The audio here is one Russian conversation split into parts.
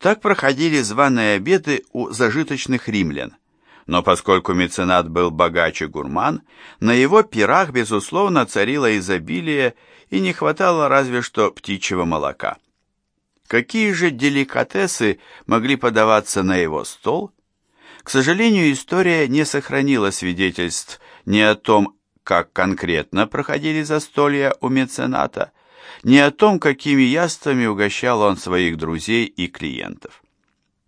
Так проходили званые обеды у зажиточных римлян. Но поскольку меценат был богаче гурман, на его пирах, безусловно, царило изобилие и не хватало разве что птичьего молока. Какие же деликатесы могли подаваться на его стол? К сожалению, история не сохранила свидетельств ни о том, как конкретно проходили застолья у мецената, ни о том, какими яствами угощал он своих друзей и клиентов.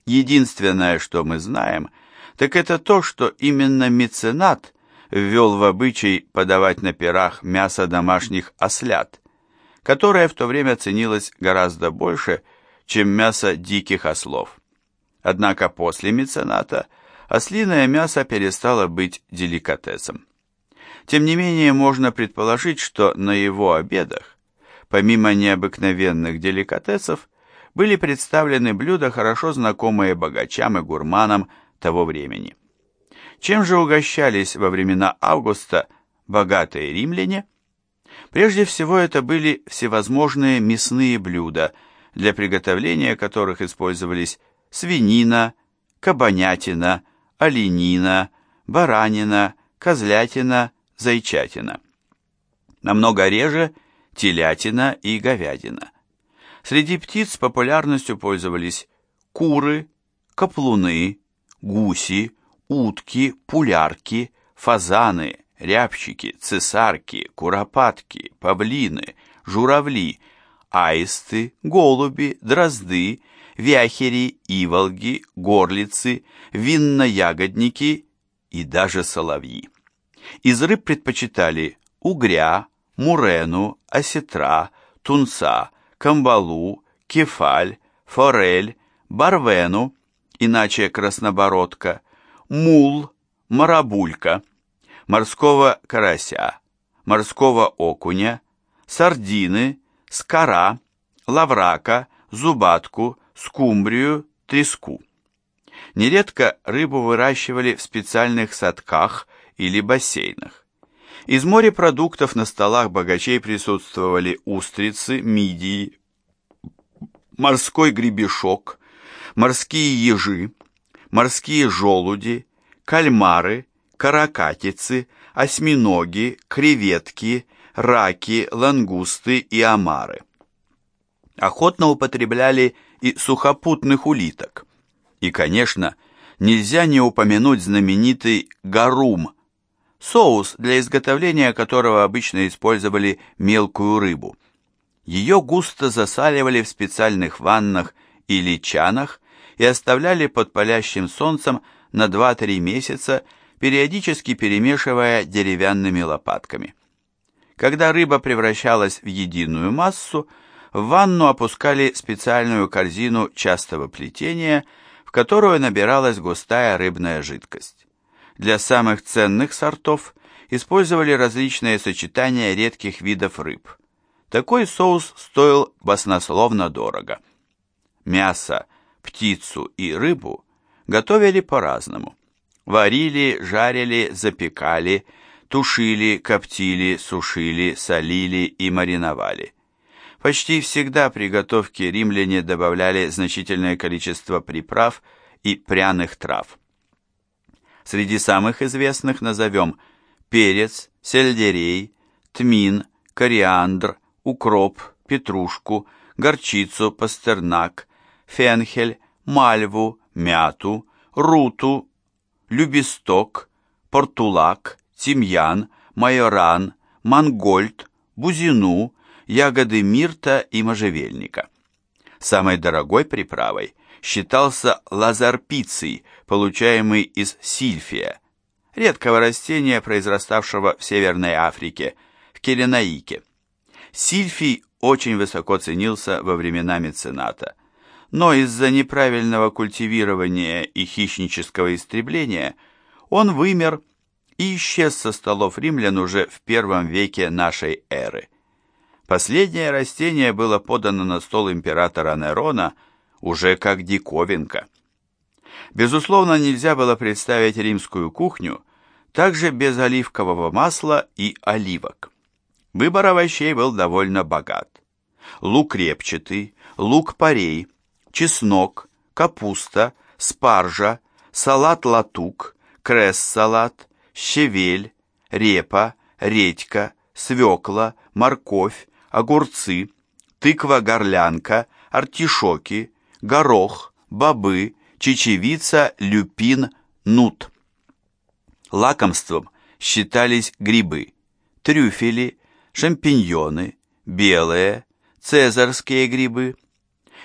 Единственное, что мы знаем, так это то, что именно меценат ввел в обычай подавать на пирах мясо домашних ослят, которое в то время ценилось гораздо больше, чем мясо диких ослов. Однако после мецената ослиное мясо перестало быть деликатесом. Тем не менее, можно предположить, что на его обедах, помимо необыкновенных деликатесов, были представлены блюда, хорошо знакомые богачам и гурманам того времени. Чем же угощались во времена Августа богатые римляне? Прежде всего это были всевозможные мясные блюда, для приготовления которых использовались свинина, кабанятина, оленина, баранина, козлятина, зайчатина. Намного реже телятина и говядина. Среди птиц популярностью пользовались куры, каплуны, гуси, утки, пулярки, фазаны, рябчики, цесарки, куропатки, павлины, журавли, аисты, голуби, дрозды, вяхери, иволги, горлицы, винно-ягодники и даже соловьи. Из рыб предпочитали угря, мурену, осетра, тунца, камбалу, кефаль, форель, барвену, иначе краснобородка, мул, марабулька, морского карася, морского окуня, сардины, скара, лаврака, зубатку, скумбрию, треску. Нередко рыбу выращивали в специальных садках или бассейнах. Из морепродуктов на столах богачей присутствовали устрицы, мидии, морской гребешок, морские ежи, морские желуди, кальмары, каракатицы, осьминоги, креветки, раки, лангусты и омары. Охотно употребляли и сухопутных улиток. И, конечно, нельзя не упомянуть знаменитый гарум, соус, для изготовления которого обычно использовали мелкую рыбу. Ее густо засаливали в специальных ваннах или чанах и оставляли под палящим солнцем на 2-3 месяца, периодически перемешивая деревянными лопатками. Когда рыба превращалась в единую массу, в ванну опускали специальную корзину частого плетения, в которую набиралась густая рыбная жидкость. Для самых ценных сортов использовали различные сочетания редких видов рыб. Такой соус стоил баснословно дорого. Мясо, птицу и рыбу готовили по-разному. Варили, жарили, запекали, тушили, коптили, сушили, солили и мариновали. Почти всегда при готовке римляне добавляли значительное количество приправ и пряных трав. Среди самых известных назовем перец, сельдерей, тмин, кориандр, укроп, петрушку, горчицу, пастернак, фенхель, мальву, мяту, руту, любисток, портулак, тимьян, майоран, мангольд, бузину, ягоды мирта и можжевельника. Самой дорогой приправой считался лазарпиций, получаемый из сильфия, редкого растения, произраставшего в Северной Африке, в Киренаике. Сильфий очень высоко ценился во времена мецената, но из-за неправильного культивирования и хищнического истребления он вымер и исчез со столов римлян уже в первом веке нашей эры. Последнее растение было подано на стол императора Нерона уже как диковинка. Безусловно, нельзя было представить римскую кухню также без оливкового масла и оливок. Выбор овощей был довольно богат. Лук репчатый, лук-порей, чеснок, капуста, спаржа, салат-латук, кресс-салат, щавель, репа, редька, свекла, морковь, огурцы, тыква-горлянка, артишоки, горох, бобы, чечевица, люпин, нут. Лакомством считались грибы, трюфели, шампиньоны, белые, цезарские грибы.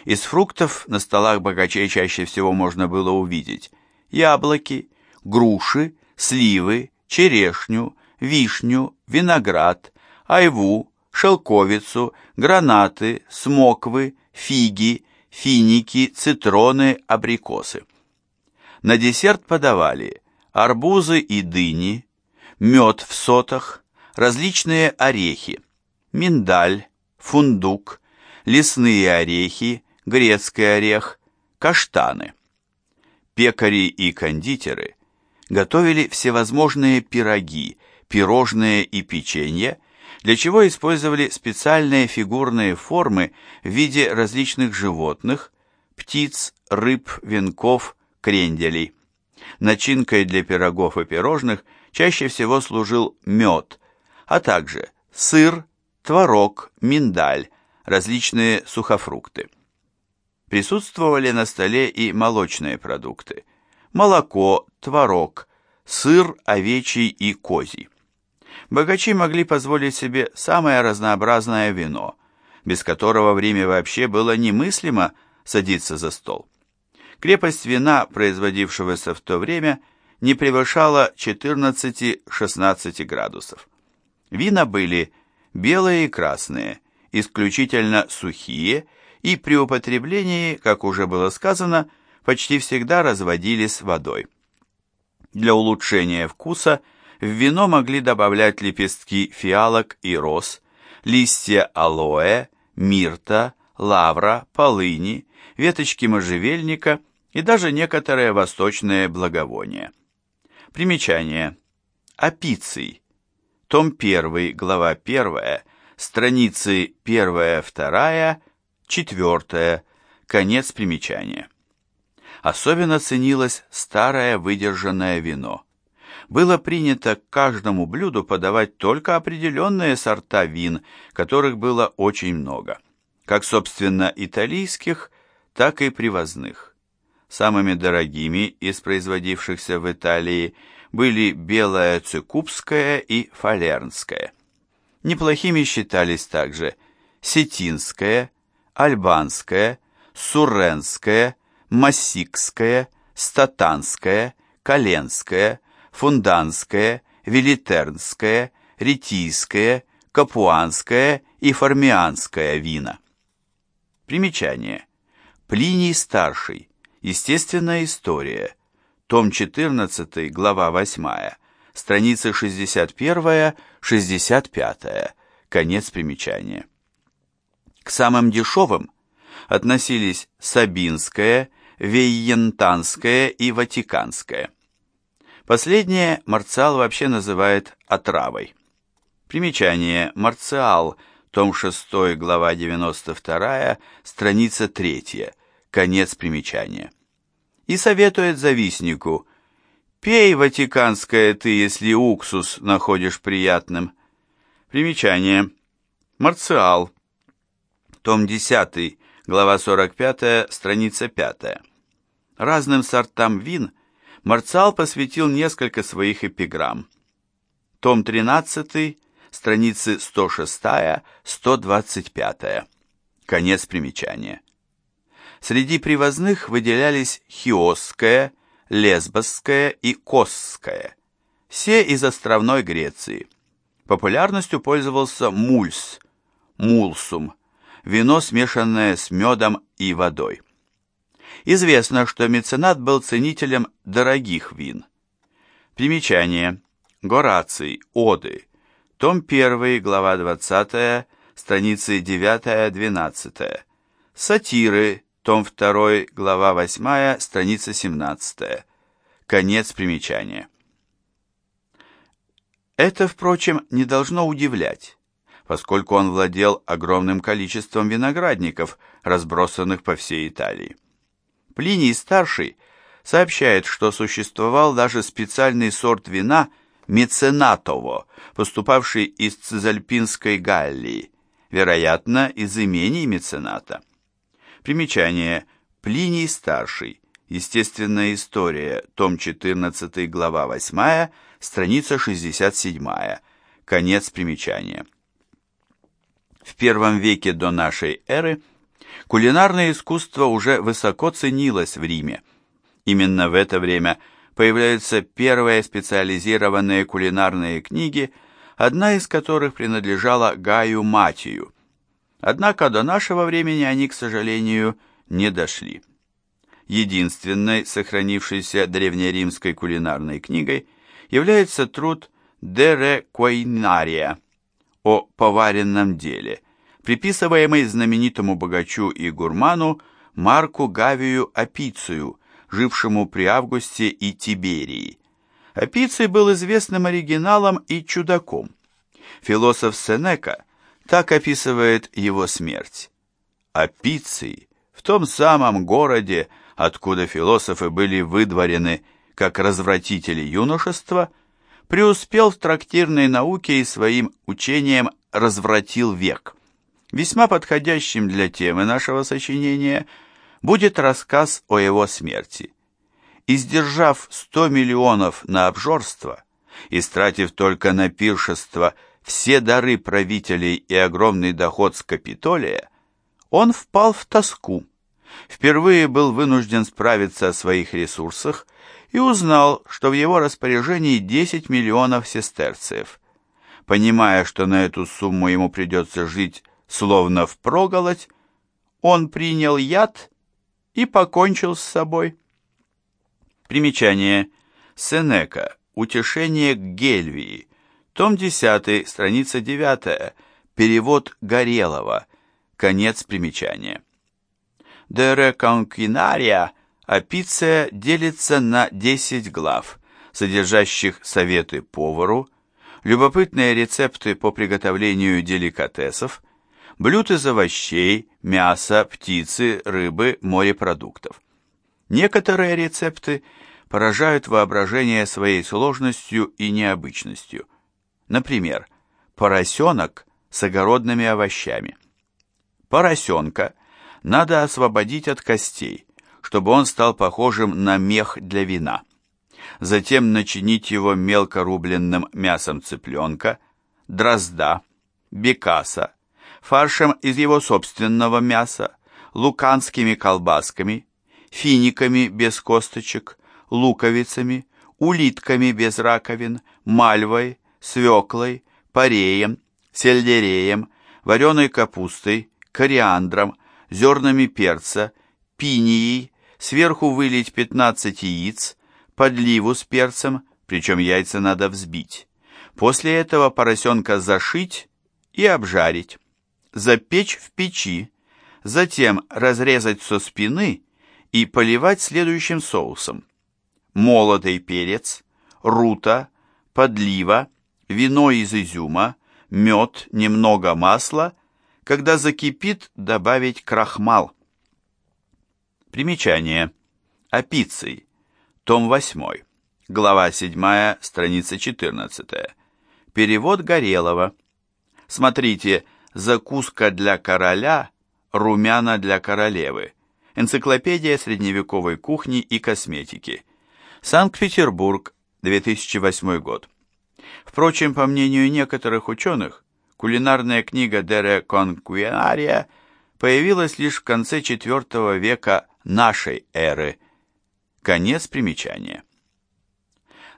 Из фруктов на столах богачей чаще всего можно было увидеть яблоки, груши, сливы, черешню, вишню, виноград, айву, шелковицу, гранаты, смоквы, фиги, финики, цитроны, абрикосы. На десерт подавали арбузы и дыни, мед в сотах, различные орехи, миндаль, фундук, лесные орехи, грецкий орех, каштаны. Пекари и кондитеры готовили всевозможные пироги, пирожные и печенье, для чего использовали специальные фигурные формы в виде различных животных, птиц, рыб, венков, кренделей. Начинкой для пирогов и пирожных чаще всего служил мед, а также сыр, творог, миндаль, различные сухофрукты. Присутствовали на столе и молочные продукты – молоко, творог, сыр овечий и козий. Богачи могли позволить себе самое разнообразное вино, без которого в Риме вообще было немыслимо садиться за стол. Крепость вина, производившегося в то время, не превышала 14-16 градусов. Вина были белые и красные, исключительно сухие и при употреблении, как уже было сказано, почти всегда разводились водой. Для улучшения вкуса в вино могли добавлять лепестки фиалок и роз, листья алоэ, мирта, лавра, полыни, веточки можжевельника и даже некоторые восточные благовония. Примечание. Апиций. Том 1, глава 1, страницы 1-2, 4, конец примечания. Особенно ценилось старое выдержанное вино. Было принято к каждому блюду подавать только определенные сорта вин, которых было очень много, как, собственно, итальянских, так и привозных. Самыми дорогими из производившихся в Италии были белая цикубская и фалернская. Неплохими считались также сетинская, альбанская, сурренская, массикская, статанская, коленская, фунданская, велитернская, ретийская, капуанская и формианская вина. Примечание. Плиний старший. Естественная история. Том 14, глава 8 страницы 61-65, конец примечания. К самым дешевым относились Сабинская, Вейентанская и Ватиканская. Последнее Марциал вообще называет отравой. Примечание. Марциал, том 6, глава 92, страница 3, конец примечания. И советует завистнику – Пей, ватиканское ты, если уксус находишь приятным. Примечание. Марциал. Том 10, глава 45, страница 5. Разным сортам вин Марциал посвятил несколько своих эпиграмм. Том 13, страницы 106-125. Конец примечания. Среди привозных выделялись хиосское, Лесбосская и Косская, все из островной Греции. Популярностью пользовался мульс, мулсум, вино, смешанное с медом и водой. Известно, что меценат был ценителем дорогих вин. Примечание. Гораций, Оды, том 1, глава 20, страницы 9-12. Сатиры, том 2, глава 8, страница 17. Конец примечания. Это, впрочем, не должно удивлять, поскольку он владел огромным количеством виноградников, разбросанных по всей Италии. Плиний-старший сообщает, что существовал даже специальный сорт вина меценатово, поступавший из Цезальпинской Галлии, вероятно, из имений мецената. Примечание. Плиний-старший. Естественная история. Том 14, глава 8, страница 67. Конец примечания. В первом веке до нашей эры кулинарное искусство уже высоко ценилось в Риме. Именно в это время появляются первые специализированные кулинарные книги, одна из которых принадлежала Гаю Матию. Однако до нашего времени они, к сожалению, не дошли. Единственной сохранившейся древнеримской кулинарной книгой является труд «De re Quainaria» о поваренном деле, приписываемый знаменитому богачу и гурману Марку Гавию Апицию, жившему при Августе и Тиберии. Апиций был известным оригиналом и чудаком. Философ Сенека так описывает его смерть. Апиций в том самом городе, откуда философы были выдворены как развратители юношества – преуспел в трактирной науке и своим учением развратил век. Весьма подходящим для темы нашего сочинения будет рассказ о его смерти. Издержав 100 миллионов на обжорство, истратив только на пиршество все дары правителей и огромный доход с Капитолия, он впал в тоску. Впервые был вынужден справиться о своих ресурсах и узнал, что в его распоряжении 10 миллионов сестерцев. Понимая, что на эту сумму ему придется жить словно впроголодь, он принял яд и покончил с собой. Примечание. Сенека. Утешение к Гельвии. Том 10, страница 9. Перевод Горелова. Конец примечания. De Reconquinaria Апиция делится на 10 глав, содержащих советы повару, любопытные рецепты по приготовлению деликатесов, блюд из овощей, мяса, птицы, рыбы, морепродуктов. Некоторые рецепты поражают воображение своей сложностью и необычностью. Например, поросенок с огородными овощами. Поросенка надо освободить от костей, чтобы он стал похожим на мех для вина. Затем начинить его мелко рубленным мясом цыпленка, дрозда, бекаса, фаршем из его собственного мяса, луканскими колбасками, финиками без косточек, луковицами, улитками без раковин, мальвой, свеклой, пареем, сельдереем, вареной капустой, кориандром, зернами перца, пинией, сверху вылить 15 яиц, подливу с перцем, причем яйца надо взбить. После этого поросенка зашить и обжарить, запечь в печи, затем разрезать со спины и поливать следующим соусом. Молотый перец, рута, подлива, вино из изюма, мед, немного масла, когда закипит, добавить крахмал. Примечание. Апиций. Том 8. Глава 7, страница 14. Перевод Горелова. Смотрите, закуска для короля, румяна для королевы. Энциклопедия средневековой кухни и косметики. Санкт-Петербург, 2008 год. Впрочем, по мнению некоторых ученых, кулинарная книга Дере Конкуинария появилась лишь в конце IV века нашей эры. Конец примечания.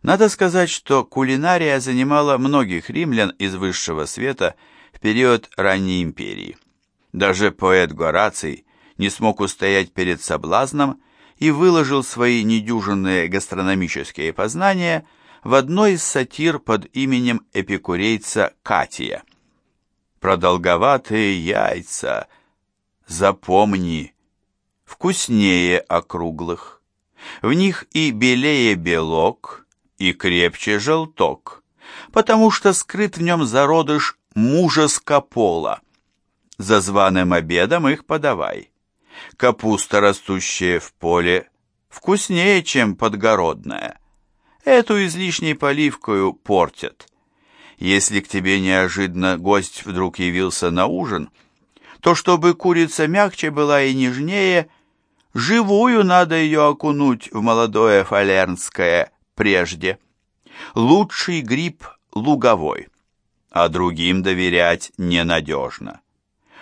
Надо сказать, что кулинария занимала многих римлян из высшего света в период ранней империи. Даже поэт Гораций не смог устоять перед соблазном и выложил свои недюжинные гастрономические познания в одной из сатир под именем эпикурейца Катия. «Продолговатые яйца, запомни, вкуснее округлых. В них и белее белок, и крепче желток, потому что скрыт в нем зародыш мужеского пола. За званым обедом их подавай. Капуста, растущая в поле, вкуснее, чем подгородная. Эту излишней поливкою портят. Если к тебе неожиданно гость вдруг явился на ужин, то чтобы курица мягче была и нежнее, живую надо ее окунуть в молодое фалернское прежде. Лучший гриб луговой, а другим доверять ненадежно.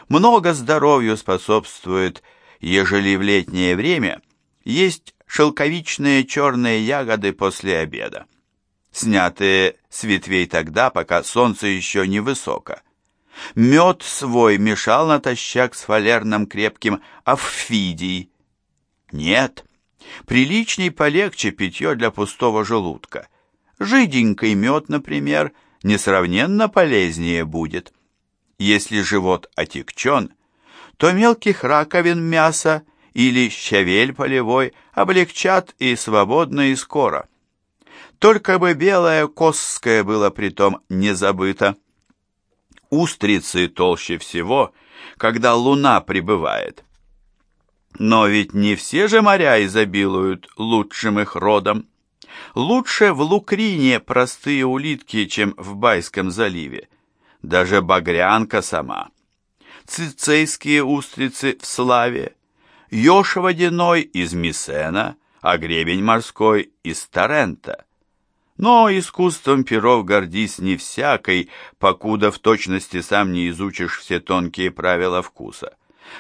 Много здоровью способствует, ежели в летнее время есть шелковичные черные ягоды после обеда, снятые с ветвей тогда, пока солнце еще не высоко. Мед свой мешал натощак с фалерным крепким аффидий. Нет, приличней полегче питье для пустого желудка. Жиденький мед, например, несравненно полезнее будет. Если живот отекчен, то мелких раковин мяса или щавель полевой облегчат и свободно, и скоро. Только бы белое косское было притом не забыто. Устрицы толще всего, когда луна прибывает. Но ведь не все же моря изобилуют лучшим их родом. Лучше в Лукрине простые улитки, чем в Байском заливе. Даже багрянка сама. Цицейские устрицы в славе, еж водяной из Мисена, а гребень морской из Тарента. Но искусством перов гордись не всякой, покуда в точности сам не изучишь все тонкие правила вкуса.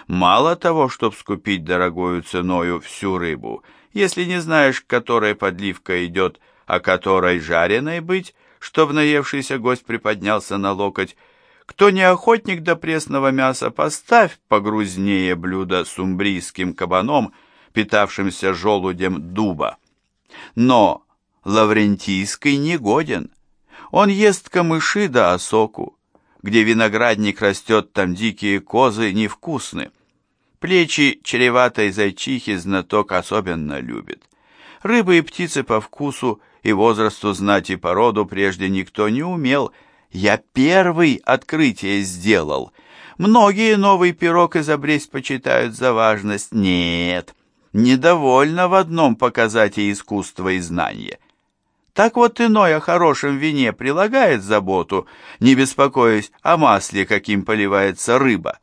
Мало того, чтоб скупить дорогою ценою всю рыбу, если не знаешь, которая подливка идет, а которой жареной быть, чтоб наевшийся гость приподнялся на локоть, кто не охотник до пресного мяса, поставь погрузнее блюдо с умбрийским кабаном, питавшимся желудем дуба. Но Лаврентийский не годен. Он ест камыши да осоку. Где виноградник растет, там дикие козы невкусны. Плечи чреватой зайчихи знаток особенно любит. Рыбы и птицы по вкусу и возрасту знать и породу прежде никто не умел. Я первый открытие сделал. Многие новый пирог изобресть почитают за важность. Нет, недовольно в одном показать и искусство, и знание. Так вот иной о хорошем вине прилагает заботу, не беспокоясь о масле, каким поливается рыба.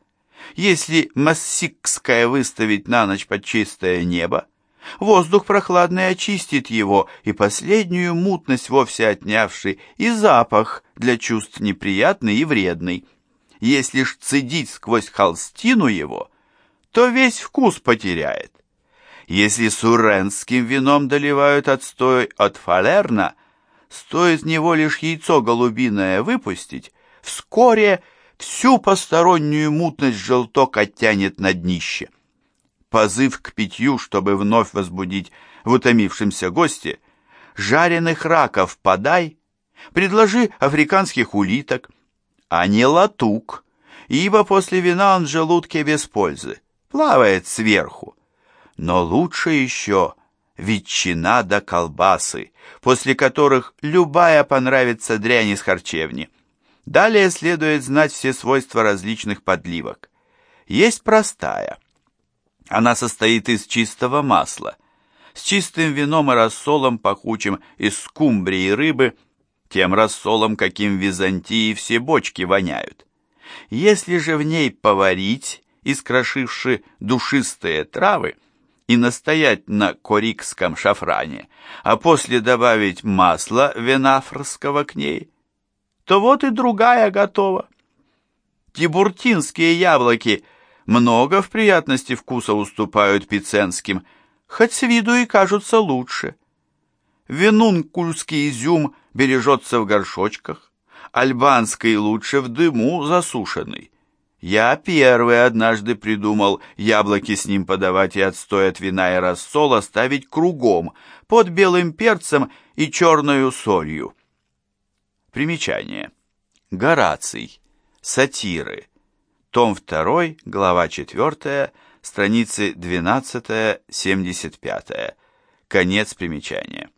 Если массикское выставить на ночь под чистое небо, воздух прохладный очистит его, и последнюю мутность вовсе отнявший, и запах для чувств неприятный и вредный. Если ж цедить сквозь холстину его, то весь вкус потеряет. Если суренским вином доливают отстой от фалерна, стоит него лишь яйцо голубиное выпустить, вскоре всю постороннюю мутность желток оттянет на днище. Позыв к питью, чтобы вновь возбудить в утомившемся госте, жареных раков подай, предложи африканских улиток, а не латук, ибо после вина он в желудке без пользы, плавает сверху но лучше еще ветчина да колбасы, после которых любая понравится дрянь из харчевни. Далее следует знать все свойства различных подливок. Есть простая. Она состоит из чистого масла, с чистым вином и рассолом пахучим из скумбрии и рыбы, тем рассолом, каким в Византии все бочки воняют. Если же в ней поварить, искрошивши душистые травы, и настоять на корикском шафране, а после добавить масло венафрского к ней, то вот и другая готова. Тибуртинские яблоки много в приятности вкуса уступают пиценским, хоть с виду и кажутся лучше. Венункульский изюм бережется в горшочках, альбанский лучше в дыму засушенный. Я первый однажды придумал яблоки с ним подавать и отстой от вина и рассола ставить кругом, под белым перцем и черную солью. Примечание. Гораций. Сатиры. Том 2, глава 4, страницы 12-75. Конец примечания.